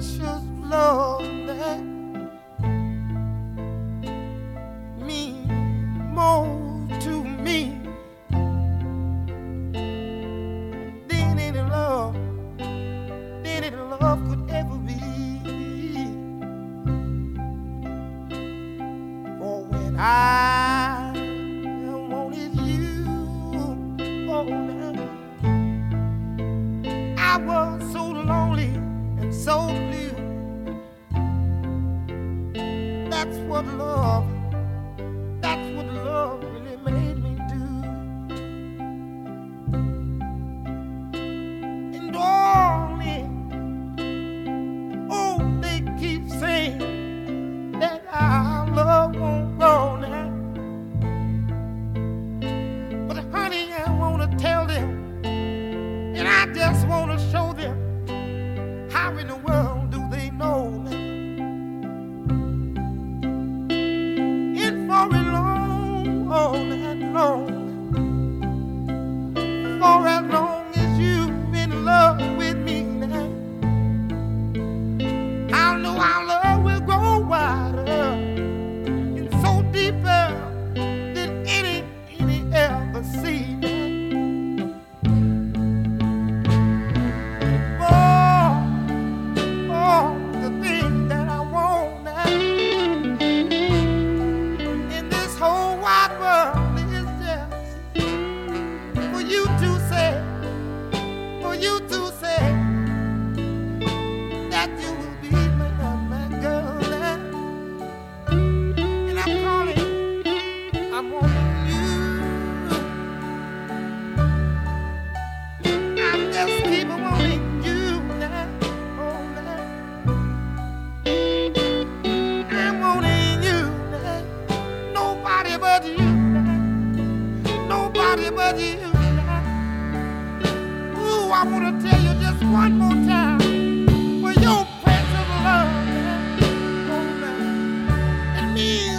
precious love that means more to me than any love, than any love could ever be. For when I wanted you, I was so lonely and so. what love nobody but you. Ooh, I want to tell you just one more time. For your precious love, oh, man, and me.